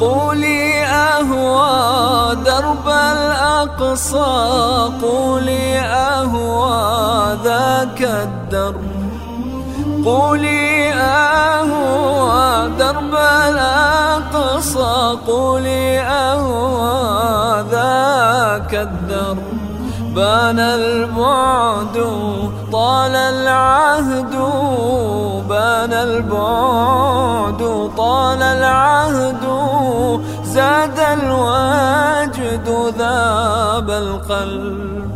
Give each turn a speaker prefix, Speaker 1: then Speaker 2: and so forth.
Speaker 1: قولي أهوى درب الأقصى قولي أهوى ذاك الدرب. قولي أهوى درب الأقصى قولي أهوى ذاك الدرب. بان البعد طال العهد بان البعد طال العهد زاد الوجد ذاب القلب.